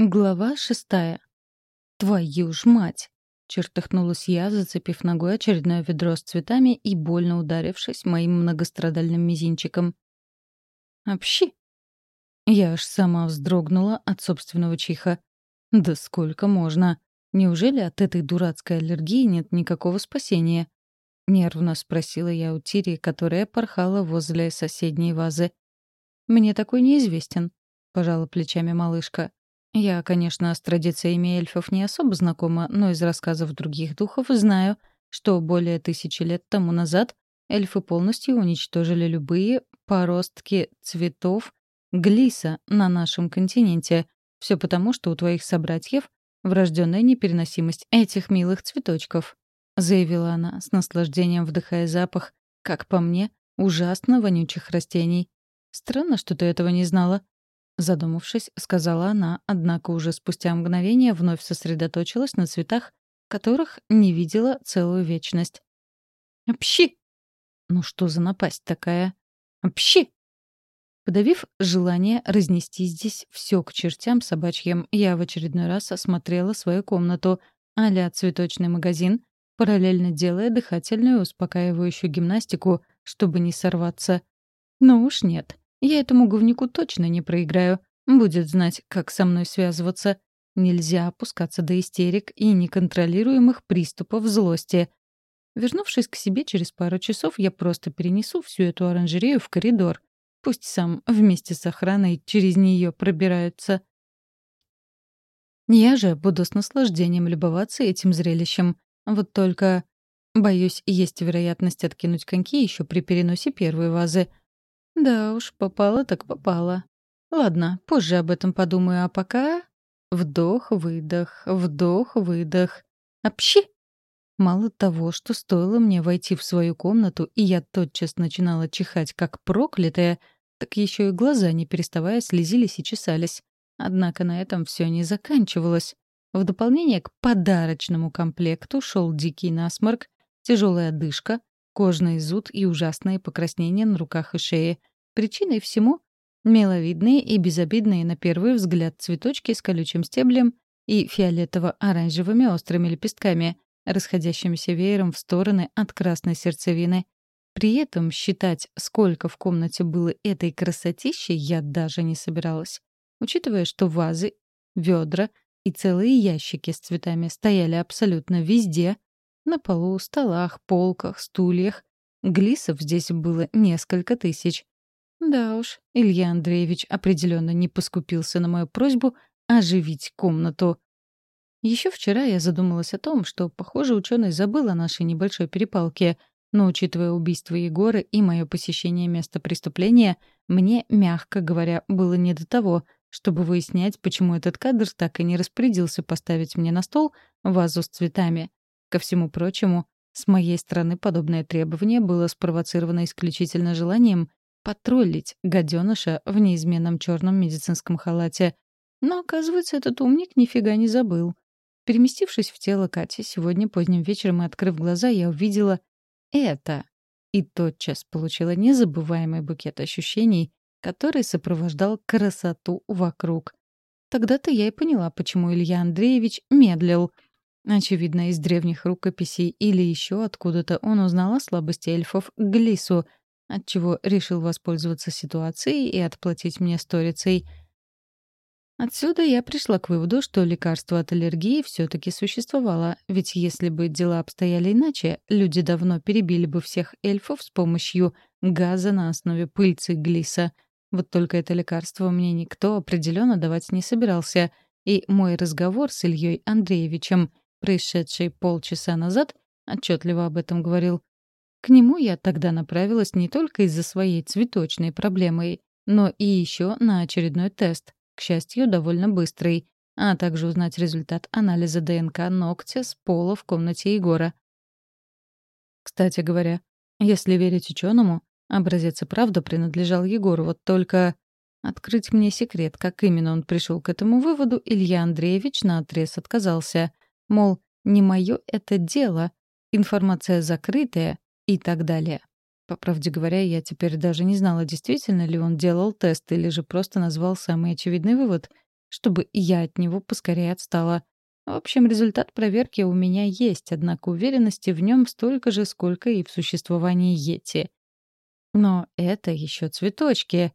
Глава шестая. «Твою ж мать!» — чертыхнулась я, зацепив ногой очередное ведро с цветами и больно ударившись моим многострадальным мизинчиком. «Общи!» Я аж сама вздрогнула от собственного чиха. «Да сколько можно? Неужели от этой дурацкой аллергии нет никакого спасения?» Нервно спросила я у Тири, которая порхала возле соседней вазы. «Мне такой неизвестен», — пожала плечами малышка. Я, конечно, с традициями эльфов не особо знакома, но из рассказов других духов знаю, что более тысячи лет тому назад эльфы полностью уничтожили любые поростки цветов глиса на нашем континенте. Все потому, что у твоих собратьев врожденная непереносимость этих милых цветочков, заявила она, с наслаждением вдыхая запах, как по мне, ужасно вонючих растений. Странно, что ты этого не знала. Задумавшись, сказала она, однако уже спустя мгновение вновь сосредоточилась на цветах, которых не видела целую вечность. «Пщи!» «Ну что за напасть такая?» «Пщи!» Подавив желание разнести здесь все к чертям собачьим, я в очередной раз осмотрела свою комнату, а цветочный магазин, параллельно делая дыхательную успокаивающую гимнастику, чтобы не сорваться. Но уж нет. Я этому говнику точно не проиграю. Будет знать, как со мной связываться. Нельзя опускаться до истерик и неконтролируемых приступов злости. Вернувшись к себе через пару часов, я просто перенесу всю эту оранжерею в коридор. Пусть сам вместе с охраной через нее пробираются. Я же буду с наслаждением любоваться этим зрелищем. Вот только, боюсь, есть вероятность откинуть коньки еще при переносе первой вазы — да уж, попало так попало. Ладно, позже об этом подумаю, а пока... Вдох-выдох, вдох-выдох. Общи! Мало того, что стоило мне войти в свою комнату, и я тотчас начинала чихать, как проклятая, так еще и глаза, не переставая, слезились и чесались. Однако на этом все не заканчивалось. В дополнение к подарочному комплекту шел дикий насморк, тяжелая одышка, кожный зуд и ужасные покраснения на руках и шее. Причиной всему — миловидные и безобидные на первый взгляд цветочки с колючим стеблем и фиолетово-оранжевыми острыми лепестками, расходящимися веером в стороны от красной сердцевины. При этом считать, сколько в комнате было этой красотищи, я даже не собиралась. Учитывая, что вазы, ведра и целые ящики с цветами стояли абсолютно везде, на полу, столах, полках, стульях. Глисов здесь было несколько тысяч. Да уж, Илья Андреевич определенно не поскупился на мою просьбу оживить комнату. Еще вчера я задумалась о том, что, похоже, ученый забыл о нашей небольшой перепалке, но, учитывая убийство Егора и мое посещение места преступления, мне, мягко говоря, было не до того, чтобы выяснять, почему этот кадр так и не распорядился поставить мне на стол вазу с цветами. Ко всему прочему, с моей стороны подобное требование было спровоцировано исключительно желанием потроллить гаденыша в неизменном черном медицинском халате. Но, оказывается, этот умник нифига не забыл. Переместившись в тело Кати, сегодня поздним вечером и открыв глаза, я увидела это. И тотчас получила незабываемый букет ощущений, который сопровождал красоту вокруг. Тогда-то я и поняла, почему Илья Андреевич медлил — Очевидно, из древних рукописей или еще откуда-то он узнал о слабости эльфов Глису, отчего решил воспользоваться ситуацией и отплатить мне сторицей. Отсюда я пришла к выводу, что лекарство от аллергии все-таки существовало, ведь если бы дела обстояли иначе, люди давно перебили бы всех эльфов с помощью газа на основе пыльцы Глиса. Вот только это лекарство мне никто определенно давать не собирался, и мой разговор с Ильей Андреевичем — происшедший полчаса назад, отчетливо об этом говорил. К нему я тогда направилась не только из-за своей цветочной проблемы, но и еще на очередной тест, к счастью, довольно быстрый, а также узнать результат анализа ДНК ногтя с пола в комнате Егора. Кстати говоря, если верить ученому, образец и правда принадлежал Егору, вот только... Открыть мне секрет, как именно он пришел к этому выводу, Илья Андреевич наотрез отказался. Мол, не мое это дело, информация закрытая и так далее. По правде говоря, я теперь даже не знала, действительно ли он делал тест или же просто назвал самый очевидный вывод. чтобы я от него поскорее отстала. В общем, результат проверки у меня есть, однако уверенности в нем столько же, сколько и в существовании Йети. Но это еще цветочки.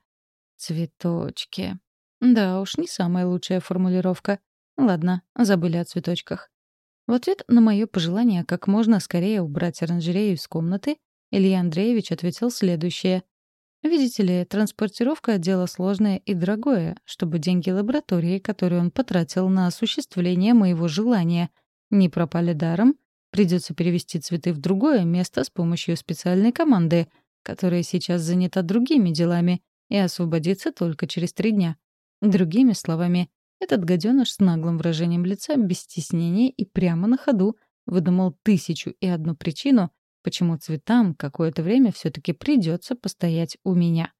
Цветочки. Да уж, не самая лучшая формулировка. Ладно, забыли о цветочках. В ответ на мое пожелание как можно скорее убрать оранжерею из комнаты, Илья Андреевич ответил следующее. Видите ли, транспортировка — дело сложное и дорогое, чтобы деньги лаборатории, которые он потратил на осуществление моего желания, не пропали даром, придется перевести цветы в другое место с помощью специальной команды, которая сейчас занята другими делами и освободится только через три дня. Другими словами, этот гаденыш с наглым выражением лица, без стеснения и прямо на ходу выдумал тысячу и одну причину, почему цветам какое-то время все-таки придется постоять у меня.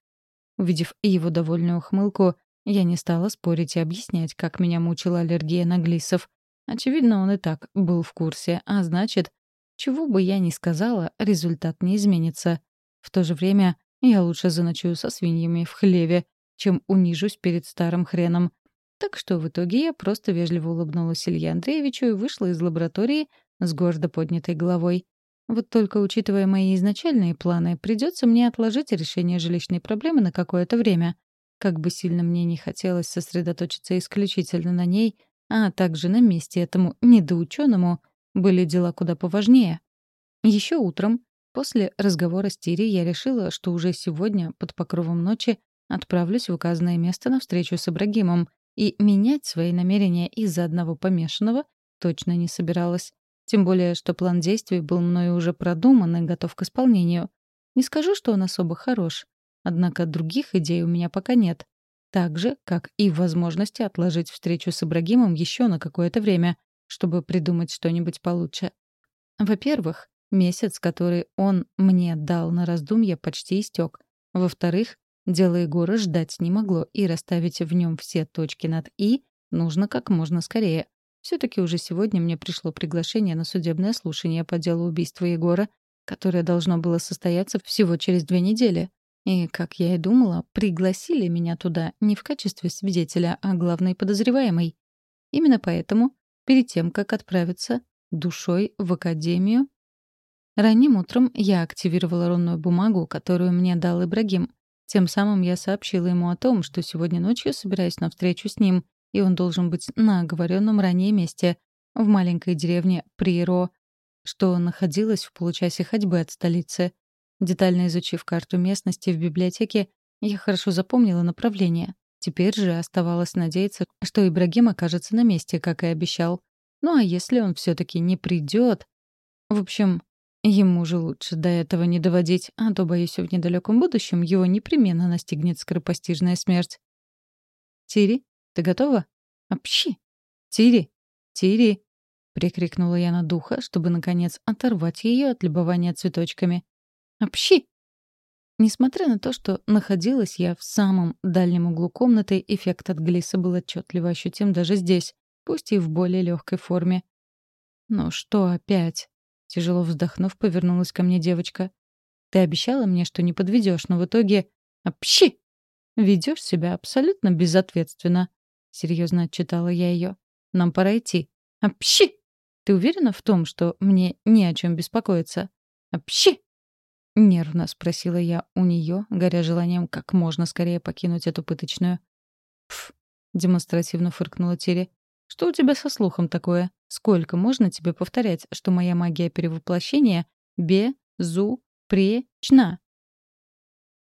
Увидев его довольную ухмылку, я не стала спорить и объяснять, как меня мучила аллергия на глиссов. Очевидно, он и так был в курсе, а значит, чего бы я ни сказала, результат не изменится. В то же время я лучше заночую со свиньями в хлеве, чем унижусь перед старым хреном. Так что в итоге я просто вежливо улыбнулась Илье Андреевичу и вышла из лаборатории с гордо поднятой головой. Вот только, учитывая мои изначальные планы, придется мне отложить решение жилищной проблемы на какое-то время. Как бы сильно мне не хотелось сосредоточиться исключительно на ней, а также на месте этому недоученому, были дела куда поважнее. Еще утром, после разговора с Тири, я решила, что уже сегодня, под покровом ночи, отправлюсь в указанное место на встречу с Ибрагимом, и менять свои намерения из-за одного помешанного точно не собиралась. Тем более, что план действий был мною уже продуман и готов к исполнению. Не скажу, что он особо хорош. Однако других идей у меня пока нет. Так же, как и возможности отложить встречу с Ибрагимом еще на какое-то время, чтобы придумать что-нибудь получше. Во-первых, месяц, который он мне дал на раздумье, почти истек. Во-вторых, дело Егора ждать не могло, и расставить в нем все точки над «и» нужно как можно скорее. Все-таки уже сегодня мне пришло приглашение на судебное слушание по делу убийства Егора, которое должно было состояться всего через две недели. И, как я и думала, пригласили меня туда не в качестве свидетеля, а главной подозреваемой. Именно поэтому, перед тем, как отправиться душой в академию, ранним утром я активировала рунную бумагу, которую мне дал Ибрагим. Тем самым я сообщила ему о том, что сегодня ночью собираюсь на встречу с ним, и он должен быть на оговоренном ранее месте, в маленькой деревне Приро, что находилась в получасе ходьбы от столицы. Детально изучив карту местности в библиотеке, я хорошо запомнила направление. Теперь же оставалось надеяться, что Ибрагим окажется на месте, как и обещал. Ну а если он все таки не придет? В общем, ему же лучше до этого не доводить, а то, боюсь, в недалеком будущем его непременно настигнет скоропостижная смерть. «Тири, ты готова? Общи! Тири! Тири!» — прикрикнула я на духа, чтобы, наконец, оторвать ее от любования цветочками. «Общи!» Несмотря на то, что находилась я в самом дальнем углу комнаты, эффект от глиса был отчетливо ощутим даже здесь, пусть и в более легкой форме. «Ну что опять?» — тяжело вздохнув, повернулась ко мне девочка. «Ты обещала мне, что не подведешь, но в итоге... Общи! Ведешь себя абсолютно безответственно. — серьезно отчитала я ее. «Нам пора идти». «Апщи! Ты уверена в том, что мне не о чем беспокоиться?» «Апщи!» Нервно спросила я у нее, горя желанием как можно скорее покинуть эту пыточную. «Пф!» — демонстративно фыркнула Тири. «Что у тебя со слухом такое? Сколько можно тебе повторять, что моя магия перевоплощения бе-зу-пре-чна?»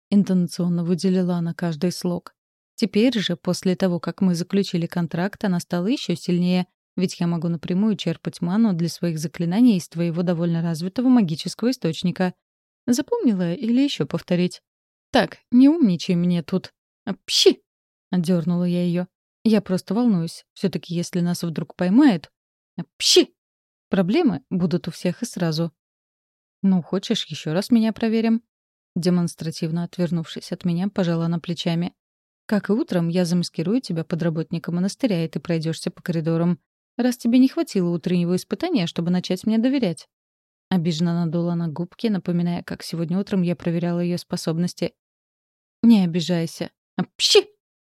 Интонационно выделила она каждый слог. Теперь же, после того, как мы заключили контракт, она стала еще сильнее, ведь я могу напрямую черпать ману для своих заклинаний из твоего довольно развитого магического источника. Запомнила или еще повторить? Так, не умничай мне тут. Пщи! Отдернула я ее. Я просто волнуюсь. Все-таки, если нас вдруг поймают... Пщи! Проблемы будут у всех и сразу. Ну, хочешь, еще раз меня проверим? Демонстративно отвернувшись от меня, пожала на плечами. Как и утром, я замаскирую тебя под работника монастыря, и ты пройдешься по коридорам. Раз тебе не хватило утреннего испытания, чтобы начать мне доверять. Обиженно надула на губки, напоминая, как сегодня утром я проверяла ее способности. «Не обижайся. Пщи!»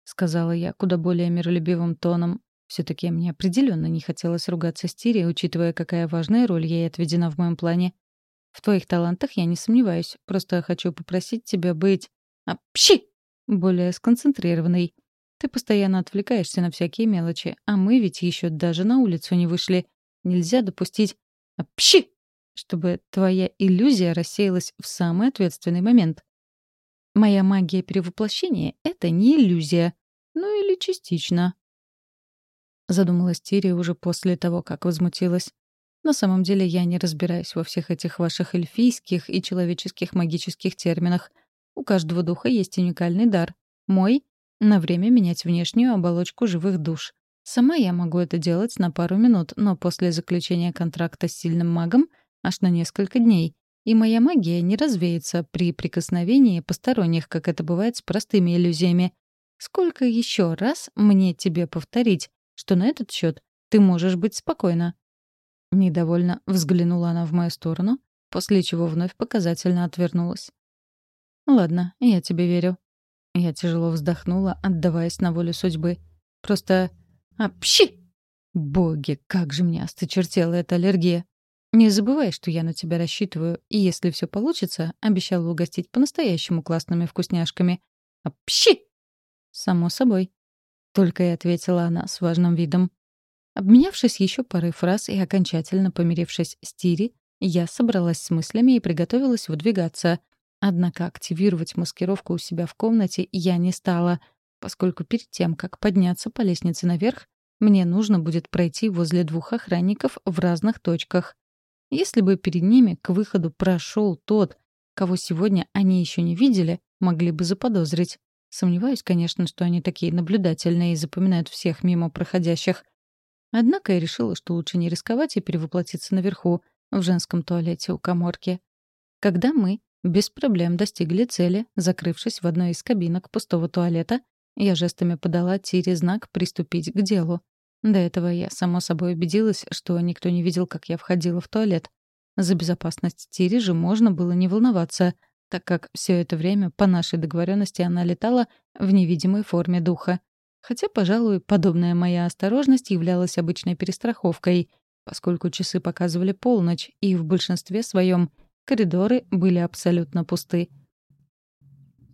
сказала я куда более миролюбивым тоном. Все-таки мне определенно не хотелось ругаться с Тири, учитывая, какая важная роль ей отведена в моем плане. В твоих талантах я не сомневаюсь, просто хочу попросить тебя быть... Апщи! Более сконцентрированной. Ты постоянно отвлекаешься на всякие мелочи, а мы ведь еще даже на улицу не вышли. Нельзя допустить... Апщи! Чтобы твоя иллюзия рассеялась в самый ответственный момент. Моя магия перевоплощения — это не иллюзия. Ну или частично. Задумалась Тири уже после того, как возмутилась. На самом деле я не разбираюсь во всех этих ваших эльфийских и человеческих магических терминах. У каждого духа есть уникальный дар. Мой — на время менять внешнюю оболочку живых душ. Сама я могу это делать на пару минут, но после заключения контракта с сильным магом — аж на несколько дней. И моя магия не развеется при прикосновении посторонних, как это бывает с простыми иллюзиями. Сколько еще раз мне тебе повторить, что на этот счет ты можешь быть спокойна?» Недовольно взглянула она в мою сторону, после чего вновь показательно отвернулась. «Ладно, я тебе верю». Я тяжело вздохнула, отдаваясь на волю судьбы. «Просто... Апщи!» Боги, как же мне осточертела эта аллергия. Не забывай, что я на тебя рассчитываю, и если все получится, обещала угостить по-настоящему классными вкусняшками. Апщи! Само собой. Только и ответила она с важным видом. Обменявшись еще парой фраз и окончательно помирившись с Тири, я собралась с мыслями и приготовилась выдвигаться. Однако активировать маскировку у себя в комнате я не стала, поскольку перед тем, как подняться по лестнице наверх, мне нужно будет пройти возле двух охранников в разных точках. Если бы перед ними к выходу прошел тот, кого сегодня они еще не видели, могли бы заподозрить. Сомневаюсь, конечно, что они такие наблюдательные и запоминают всех мимо проходящих. Однако я решила, что лучше не рисковать и перевоплотиться наверху, в женском туалете у коморки. Когда мы без проблем достигли цели, закрывшись в одной из кабинок пустого туалета, я жестами подала Тире знак «приступить к делу». До этого я, само собой, убедилась, что никто не видел, как я входила в туалет. За безопасность Тири же можно было не волноваться, так как все это время по нашей договоренности она летала в невидимой форме духа. Хотя, пожалуй, подобная моя осторожность являлась обычной перестраховкой, поскольку часы показывали полночь, и в большинстве своем коридоры были абсолютно пусты.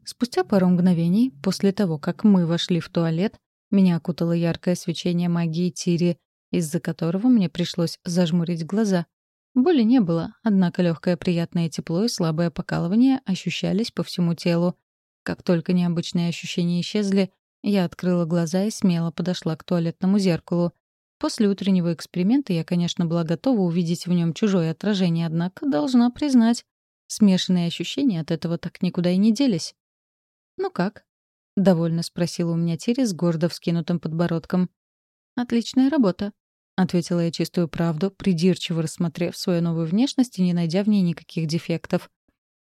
Спустя пару мгновений, после того, как мы вошли в туалет, меня окутало яркое свечение магии Тири, из-за которого мне пришлось зажмурить глаза. Боли не было, однако легкое приятное тепло и слабое покалывание ощущались по всему телу. Как только необычные ощущения исчезли, я открыла глаза и смело подошла к туалетному зеркалу. После утреннего эксперимента я, конечно, была готова увидеть в нем чужое отражение, однако должна признать, смешанные ощущения от этого так никуда и не делись. «Ну как?» — довольно спросила у меня Тири с гордо вскинутым подбородком. «Отличная работа», — ответила я чистую правду, придирчиво рассмотрев свою новую внешность и не найдя в ней никаких дефектов.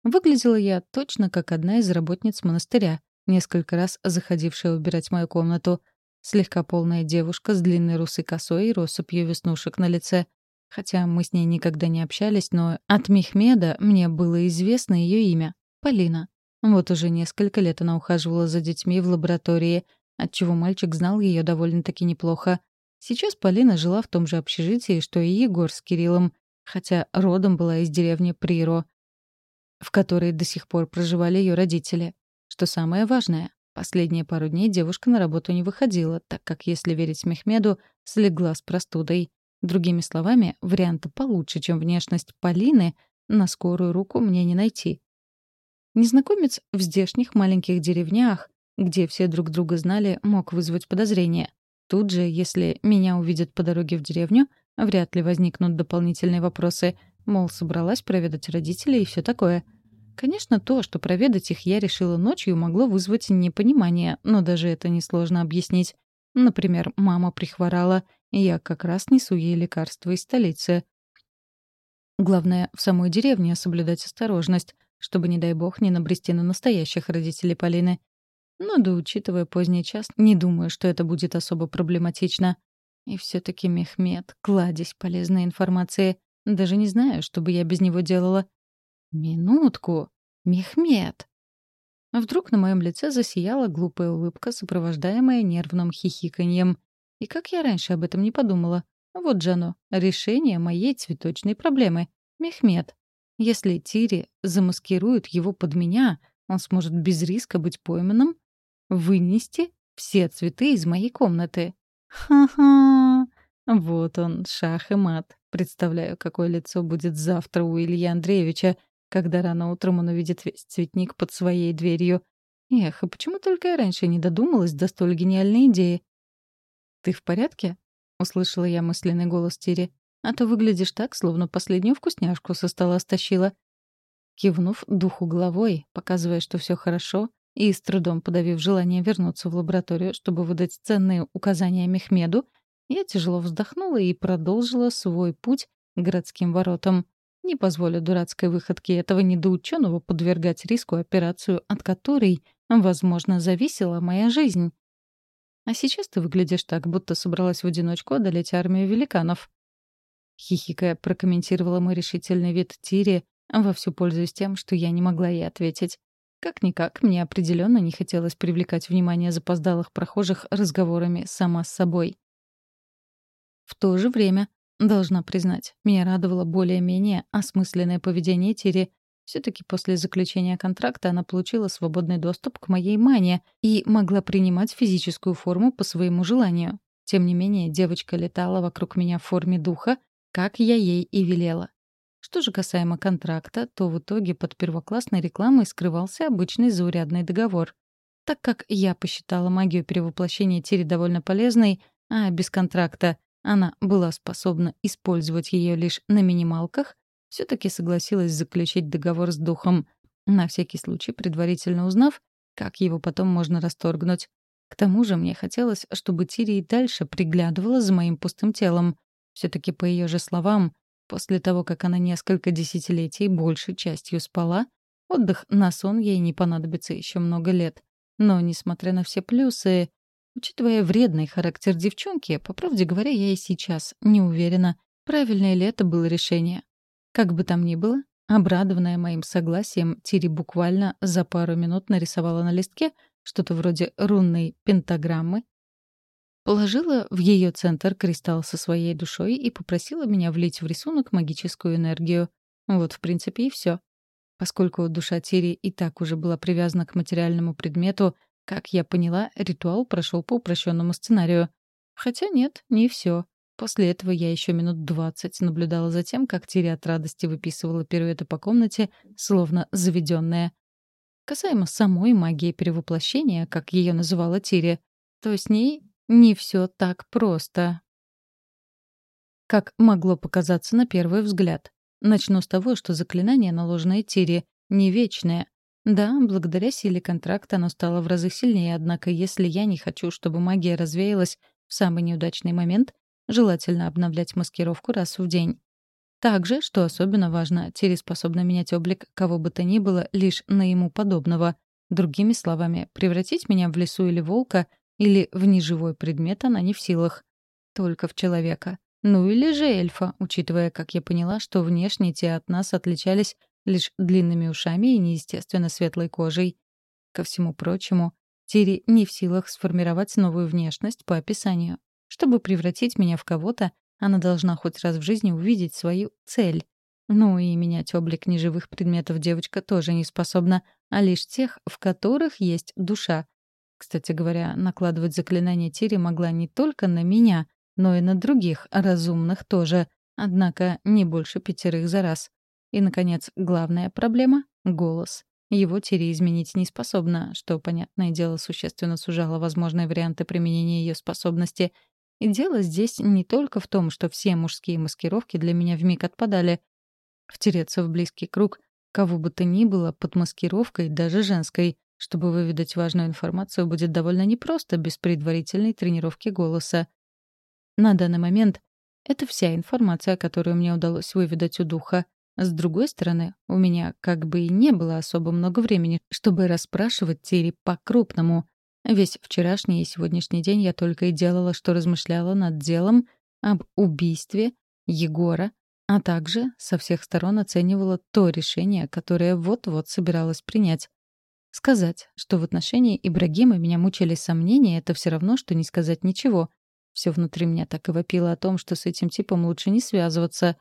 Выглядела я точно как одна из работниц монастыря, несколько раз заходившая убирать мою комнату. Слегка полная девушка с длинной русой косой и россыпью веснушек на лице. Хотя мы с ней никогда не общались, но от Мехмеда мне было известно ее имя — Полина. Вот уже несколько лет она ухаживала за детьми в лаборатории, отчего мальчик знал ее довольно-таки неплохо. Сейчас Полина жила в том же общежитии, что и Егор с Кириллом, хотя родом была из деревни Приро, в которой до сих пор проживали ее родители. Что самое важное, последние пару дней девушка на работу не выходила, так как, если верить Мехмеду, слегла с простудой. Другими словами, варианта получше, чем внешность Полины, на скорую руку мне не найти. Незнакомец в здешних маленьких деревнях, где все друг друга знали, мог вызвать подозрение. Тут же, если меня увидят по дороге в деревню, вряд ли возникнут дополнительные вопросы, мол, собралась проведать родителей и все такое. Конечно, то, что проведать их я решила ночью, могло вызвать непонимание, но даже это несложно объяснить. Например, мама прихворала, и я как раз несу ей лекарства из столицы. Главное, в самой деревне соблюдать осторожность, чтобы, не дай бог, не набрести на настоящих родителей Полины. Но да, учитывая поздний час, не думаю, что это будет особо проблематично. И все таки Мехмед — кладезь полезной информации. Даже не знаю, что бы я без него делала. Минутку. Мехмед. Вдруг на моем лице засияла глупая улыбка, сопровождаемая нервным хихиканьем. И как я раньше об этом не подумала? Вот же оно, решение моей цветочной проблемы. Мехмед. Если Тири замаскирует его под меня, он сможет без риска быть пойманным, вынести все цветы из моей комнаты. Ха-ха! Вот он, шах и мат. Представляю, какое лицо будет завтра у Ильи Андреевича, когда рано утром он увидит весь цветник под своей дверью. Эх, а почему только я раньше не додумалась до столь гениальной идеи? «Ты в порядке?» — услышала я мысленный голос Тири. «А то выглядишь так, словно последнюю вкусняшку со стола стащила». Кивнув духу головой, показывая, что все хорошо, и с трудом подавив желание вернуться в лабораторию, чтобы выдать ценные указания Мехмеду, я тяжело вздохнула и продолжила свой путь к городским воротам. Не позволю дурацкой выходке этого недоученого подвергать риску операцию, от которой, возможно, зависела моя жизнь. А сейчас ты выглядишь так, будто собралась в одиночку одолеть армию великанов. Хихикая прокомментировала мой решительный вид Тири, вовсю пользуясь тем, что я не могла ей ответить. Как-никак, мне определенно не хотелось привлекать внимание запоздалых прохожих разговорами сама с собой. В то же время, должна признать, меня радовало более-менее осмысленное поведение Тири. все таки после заключения контракта она получила свободный доступ к моей мане и могла принимать физическую форму по своему желанию. Тем не менее, девочка летала вокруг меня в форме духа, как я ей и велела. Что же касаемо контракта, то в итоге под первоклассной рекламой скрывался обычный заурядный договор. Так как я посчитала магию перевоплощения Тири довольно полезной, а без контракта она была способна использовать ее лишь на минималках, все таки согласилась заключить договор с духом, на всякий случай предварительно узнав, как его потом можно расторгнуть. К тому же мне хотелось, чтобы Тири и дальше приглядывала за моим пустым телом. все таки по ее же словам, После того, как она несколько десятилетий большей частью спала, отдых на сон ей не понадобится еще много лет. Но, несмотря на все плюсы, учитывая вредный характер девчонки, по правде говоря, я и сейчас не уверена, правильное ли это было решение. Как бы там ни было, обрадованная моим согласием, Тири буквально за пару минут нарисовала на листке что-то вроде рунной пентаграммы Положила в ее центр кристалл со своей душой и попросила меня влить в рисунок магическую энергию. Вот, в принципе, и все. Поскольку душа Тири и так уже была привязана к материальному предмету, как я поняла, ритуал прошел по упрощенному сценарию. Хотя нет, не все. После этого я еще минут двадцать наблюдала за тем, как Тири от радости выписывала пируэты по комнате, словно заведенная. Касаемо самой магии перевоплощения, как ее называла Тири, то с ней не все так просто. Как могло показаться на первый взгляд. Начну с того, что заклинание, наложенное Тири, не вечное. Да, благодаря силе контракта оно стало в разы сильнее, однако если я не хочу, чтобы магия развеялась в самый неудачный момент, желательно обновлять маскировку раз в день. Также, что особенно важно, Тири способна менять облик кого бы то ни было лишь на ему подобного. Другими словами, превратить меня в лесу или волка или в неживой предмет она не в силах. Только в человека. Ну или же эльфа, учитывая, как я поняла, что внешне те от нас отличались лишь длинными ушами и неестественно светлой кожей. Ко всему прочему, Тири не в силах сформировать новую внешность по описанию. Чтобы превратить меня в кого-то, она должна хоть раз в жизни увидеть свою цель. Ну и менять облик неживых предметов девочка тоже не способна, а лишь тех, в которых есть душа, кстати говоря, накладывать заклинание Тири могла не только на меня, но и на других разумных тоже, однако не больше пятерых за раз. И, наконец, главная проблема — голос. Его Тири изменить не способна, что, понятное дело, существенно сужало возможные варианты применения ее способности. И дело здесь не только в том, что все мужские маскировки для меня вмиг отпадали. Втереться в близкий круг кого бы то ни было под маскировкой, даже женской, чтобы выведать важную информацию, будет довольно непросто без предварительной тренировки голоса. На данный момент это вся информация, которую мне удалось выведать у духа. С другой стороны, у меня как бы и не было особо много времени, чтобы расспрашивать Тири по-крупному. Весь вчерашний и сегодняшний день я только и делала, что размышляла над делом об убийстве Егора, а также со всех сторон оценивала то решение, которое вот-вот собиралась принять. Сказать, что в отношении Ибрагима меня мучили сомнения, это все равно, что не сказать ничего. Все внутри меня так и вопило о том, что с этим типом лучше не связываться.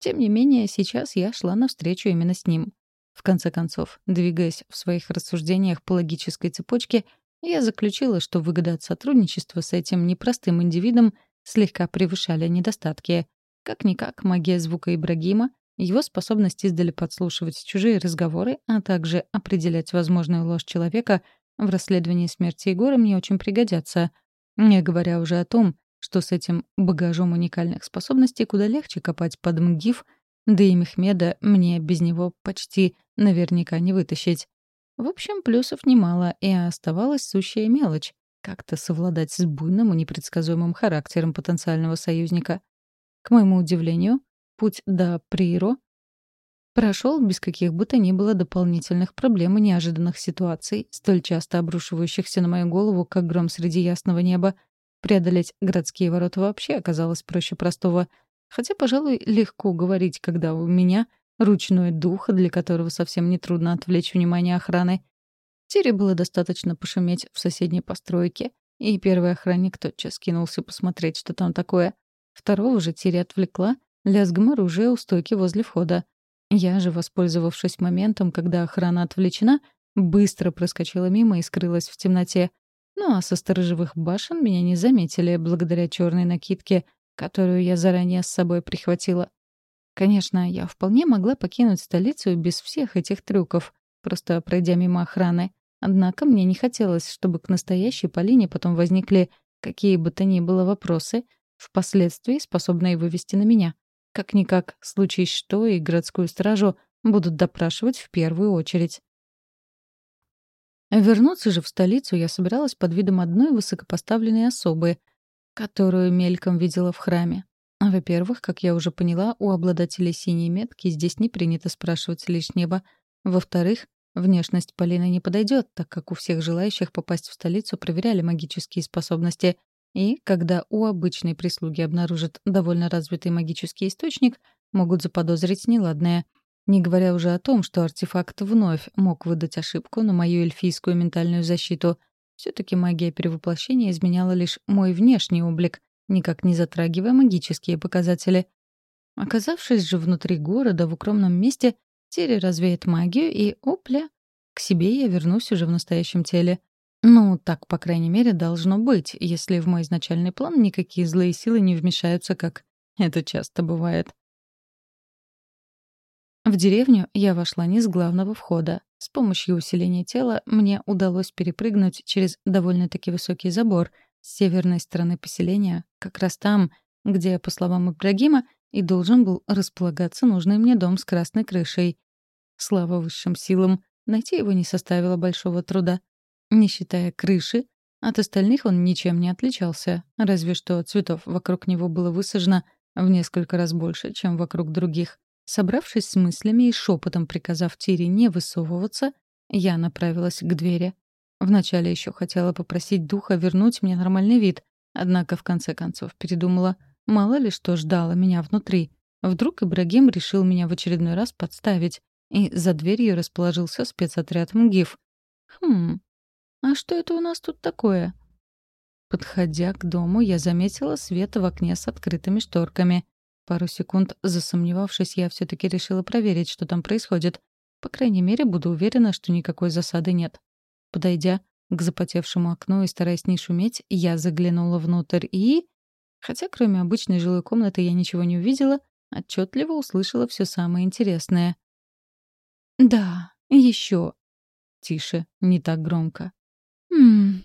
Тем не менее, сейчас я шла навстречу именно с ним. В конце концов, двигаясь в своих рассуждениях по логической цепочке, я заключила, что выгода от сотрудничества с этим непростым индивидом слегка превышали недостатки. Как-никак магия звука Ибрагима, его способность издали подслушивать чужие разговоры, а также определять возможную ложь человека в расследовании смерти Егора мне очень пригодятся. Не говоря уже о том, что с этим багажом уникальных способностей куда легче копать под МГИФ, да и Мехмеда мне без него почти наверняка не вытащить. В общем, плюсов немало, и оставалась сущая мелочь — как-то совладать с буйным и непредсказуемым характером потенциального союзника. К моему удивлению, путь до Приро прошел без каких бы то ни было дополнительных проблем и неожиданных ситуаций, столь часто обрушивающихся на мою голову, как гром среди ясного неба. Преодолеть городские ворота вообще оказалось проще простого. Хотя, пожалуй, легко говорить, когда у меня ручной дух, для которого совсем нетрудно отвлечь внимание охраны. Тире было достаточно пошуметь в соседней постройке, и первый охранник тотчас кинулся посмотреть, что там такое. Второго же Тире отвлекла лязгом оружия у стойки возле входа. Я же, воспользовавшись моментом, когда охрана отвлечена, быстро проскочила мимо и скрылась в темноте. Ну а со сторожевых башен меня не заметили благодаря черной накидке, которую я заранее с собой прихватила. Конечно, я вполне могла покинуть столицу без всех этих трюков, просто пройдя мимо охраны. Однако мне не хотелось, чтобы к настоящей Полине потом возникли какие бы то ни было вопросы, впоследствии способные вывести на меня. Как-никак, случись что, и городскую стражу будут допрашивать в первую очередь. Вернуться же в столицу я собиралась под видом одной высокопоставленной особы, которую мельком видела в храме. Во-первых, как я уже поняла, у обладателей синей метки здесь не принято спрашивать лишнего. Во-вторых, внешность Полины не подойдет, так как у всех желающих попасть в столицу проверяли магические способности. И, когда у обычной прислуги обнаружат довольно развитый магический источник, могут заподозрить неладное. Не говоря уже о том, что артефакт вновь мог выдать ошибку на мою эльфийскую ментальную защиту. все таки магия перевоплощения изменяла лишь мой внешний облик, никак не затрагивая магические показатели. Оказавшись же внутри города, в укромном месте, Терри развеет магию, и, опля, к себе я вернусь уже в настоящем теле. Ну, так, по крайней мере, должно быть, если в мой изначальный план никакие злые силы не вмешаются, как это часто бывает. В деревню я вошла не с главного входа. С помощью усиления тела мне удалось перепрыгнуть через довольно-таки высокий забор — с северной стороны поселения, как раз там, где, по словам Ибрагима, и должен был располагаться нужный мне дом с красной крышей. Слава высшим силам, найти его не составило большого труда. Не считая крыши, от остальных он ничем не отличался, разве что цветов вокруг него было высажено в несколько раз больше, чем вокруг других. Собравшись с мыслями и шепотом приказав Тире не высовываться, я направилась к двери. Вначале еще хотела попросить духа вернуть мне нормальный вид, однако в конце концов передумала. Мало ли что ждало меня внутри. Вдруг Ибрагим решил меня в очередной раз подставить, и за дверью расположился спецотряд МГИФ. Хм, а что это у нас тут такое? Подходя к дому, я заметила свет в окне с открытыми шторками. Пару секунд засомневавшись, я все таки решила проверить, что там происходит. По крайней мере, буду уверена, что никакой засады нет. Подойдя к запотевшему окну и стараясь не шуметь, я заглянула внутрь и... Хотя кроме обычной жилой комнаты я ничего не увидела, отчетливо услышала все самое интересное. «Да, еще. Тише, не так громко. «Ммм...»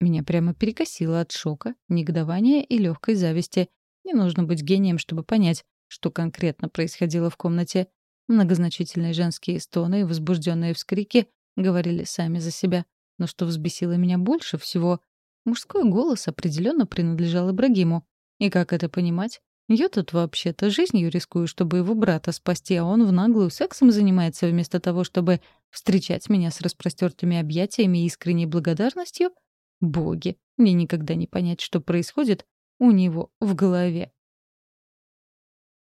Меня прямо перекосило от шока, негодования и легкой зависти. Не нужно быть гением, чтобы понять, что конкретно происходило в комнате. Многозначительные женские стоны и возбужденные вскрики говорили сами за себя. Но что взбесило меня больше всего, мужской голос определенно принадлежал Ибрагиму. И как это понимать? Я тут вообще-то жизнью рискую, чтобы его брата спасти, а он в наглую сексом занимается вместо того, чтобы встречать меня с распростертыми объятиями и искренней благодарностью? Боги, мне никогда не понять, что происходит у него в голове.